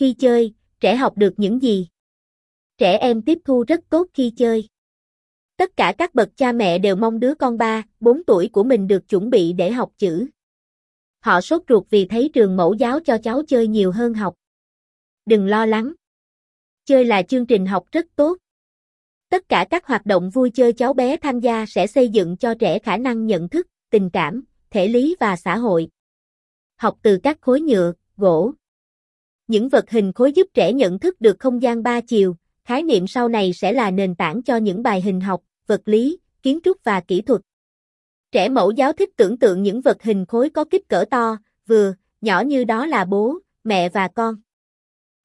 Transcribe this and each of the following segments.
Khi chơi, trẻ học được những gì? Trẻ em tiếp thu rất tốt khi chơi. Tất cả các bậc cha mẹ đều mong đứa con 3, 4 tuổi của mình được chuẩn bị để học chữ. Họ sốt ruột vì thấy trường mẫu giáo cho cháu chơi nhiều hơn học. Đừng lo lắng. Chơi là chương trình học rất tốt. Tất cả các hoạt động vui chơi cháu bé tham gia sẽ xây dựng cho trẻ khả năng nhận thức, tình cảm, thể lý và xã hội. Học từ các khối nhựa, gỗ. Những vật hình khối giúp trẻ nhận thức được không gian ba chiều, khái niệm sau này sẽ là nền tảng cho những bài hình học, vật lý, kiến trúc và kỹ thuật. Trẻ mẫu giáo thích tưởng tượng những vật hình khối có kích cỡ to, vừa, nhỏ như đó là bố, mẹ và con.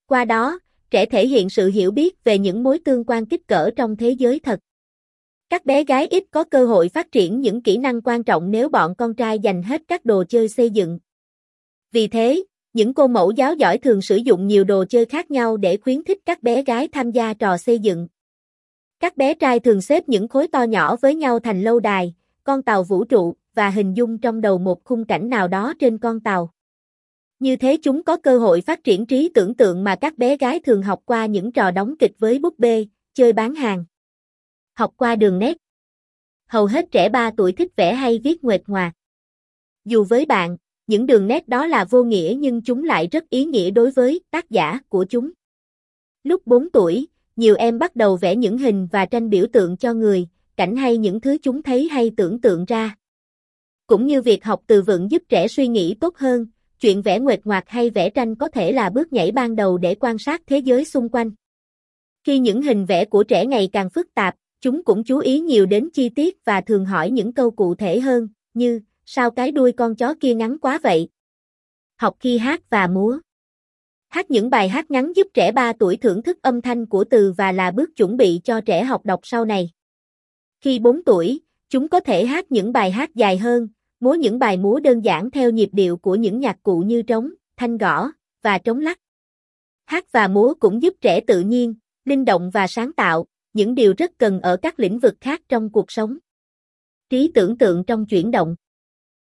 Qua đó, trẻ thể hiện sự hiểu biết về những mối tương quan kích cỡ trong thế giới thật. Các bé gái ít có cơ hội phát triển những kỹ năng quan trọng nếu bọn con trai dành hết các đồ chơi xây dựng. Vì thế, những cô mẫu giáo giỏi thường sử dụng nhiều đồ chơi khác nhau để khuyến khích các bé gái tham gia trò xây dựng. Các bé trai thường xếp những khối to nhỏ với nhau thành lâu đài, con tàu vũ trụ và hình dung trong đầu một khung cảnh nào đó trên con tàu. Như thế chúng có cơ hội phát triển trí tưởng tượng mà các bé gái thường học qua những trò đóng kịch với búp bê, chơi bán hàng. Học qua đường nét. Hầu hết trẻ 3 tuổi thích vẽ hay viết nguệch ngoạc. Dù với bạn, những đường nét đó là vô nghĩa nhưng chúng lại rất ý nghĩa đối với tác giả của chúng. Lúc 4 tuổi, nhiều em bắt đầu vẽ những hình và tranh biểu tượng cho người, cảnh hay những thứ chúng thấy hay tưởng tượng ra. Cũng như việc học từ vựng giúp trẻ suy nghĩ tốt hơn, chuyện vẽ nguệch ngoạc hay vẽ tranh có thể là bước nhảy ban đầu để quan sát thế giới xung quanh. Khi những hình vẽ của trẻ ngày càng phức tạp, chúng cũng chú ý nhiều đến chi tiết và thường hỏi những câu cụ thể hơn, như, sao cái đuôi con chó kia ngắn quá vậy? Học khi hát và múa. Hát những bài hát ngắn giúp trẻ 3 tuổi thưởng thức âm thanh của từ và là bước chuẩn bị cho trẻ học đọc sau này. Khi 4 tuổi, chúng có thể hát những bài hát dài hơn, múa những bài múa đơn giản theo nhịp điệu của những nhạc cụ như trống, thanh gõ và trống lắc. Hát và múa cũng giúp trẻ tự nhiên, linh động và sáng tạo, những điều rất cần ở các lĩnh vực khác trong cuộc sống. Trí tưởng tượng trong chuyển động.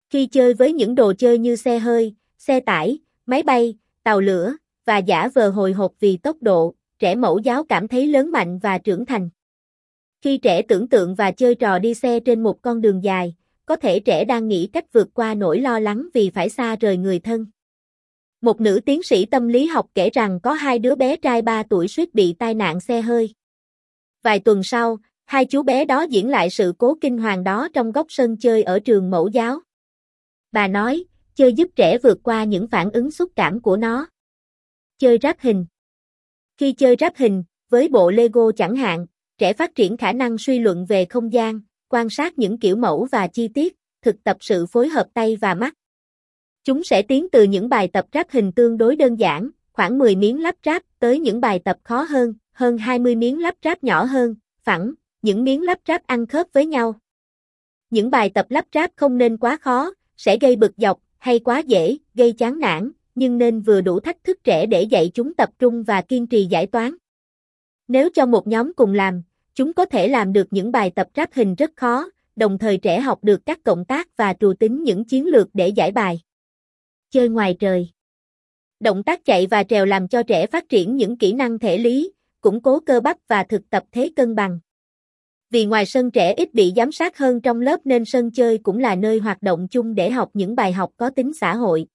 Khi chơi với những đồ chơi như xe hơi, xe tải, máy bay, tàu lửa và giả vờ hồi hộp vì tốc độ, trẻ mẫu giáo cảm thấy lớn mạnh và trưởng thành. Khi trẻ tưởng tượng và chơi trò đi xe trên một con đường dài, có thể trẻ đang nghĩ cách vượt qua nỗi lo lắng vì phải xa rời người thân. Một nữ tiến sĩ tâm lý học kể rằng có hai đứa bé trai 3 tuổi suýt bị tai nạn xe hơi. Vài tuần sau, hai chú bé đó diễn lại sự cố kinh hoàng đó trong góc sân chơi ở trường mẫu giáo. Bà nói, chơi giúp trẻ vượt qua những phản ứng xúc cảm của nó. Chơi ráp hình Khi chơi ráp hình, với bộ Lego chẳng hạn, trẻ phát triển khả năng suy luận về không gian, quan sát những kiểu mẫu và chi tiết, thực tập sự phối hợp tay và mắt. Chúng sẽ tiến từ những bài tập ráp hình tương đối đơn giản, khoảng 10 miếng lắp ráp, tới những bài tập khó hơn, hơn 20 miếng lắp ráp nhỏ hơn, phẳng, những miếng lắp ráp ăn khớp với nhau. Những bài tập lắp ráp không nên quá khó, sẽ gây bực dọc, hay quá dễ, gây chán nản, nhưng nên vừa đủ thách thức trẻ để dạy chúng tập trung và kiên trì giải toán. Nếu cho một nhóm cùng làm, chúng có thể làm được những bài tập ráp hình rất khó, đồng thời trẻ học được các cộng tác và trù tính những chiến lược để giải bài. Chơi ngoài trời Động tác chạy và trèo làm cho trẻ phát triển những kỹ năng thể lý, củng cố cơ bắp và thực tập thế cân bằng. Vì ngoài sân trẻ ít bị giám sát hơn trong lớp nên sân chơi cũng là nơi hoạt động chung để học những bài học có tính xã hội.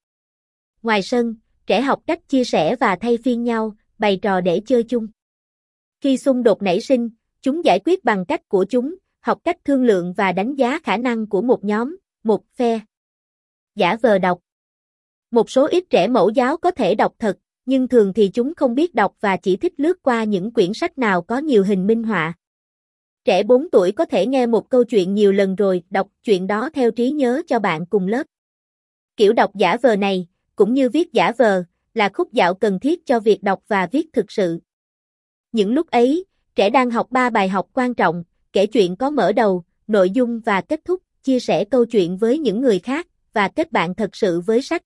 Ngoài sân, trẻ học cách chia sẻ và thay phiên nhau, bày trò để chơi chung. Khi xung đột nảy sinh, chúng giải quyết bằng cách của chúng, học cách thương lượng và đánh giá khả năng của một nhóm, một phe. Giả vờ đọc Một số ít trẻ mẫu giáo có thể đọc thật, nhưng thường thì chúng không biết đọc và chỉ thích lướt qua những quyển sách nào có nhiều hình minh họa. Trẻ 4 tuổi có thể nghe một câu chuyện nhiều lần rồi đọc chuyện đó theo trí nhớ cho bạn cùng lớp. Kiểu đọc giả vờ này, cũng như viết giả vờ, là khúc dạo cần thiết cho việc đọc và viết thực sự. Những lúc ấy, trẻ đang học ba bài học quan trọng, kể chuyện có mở đầu, nội dung và kết thúc, chia sẻ câu chuyện với những người khác, và kết bạn thật sự với sách.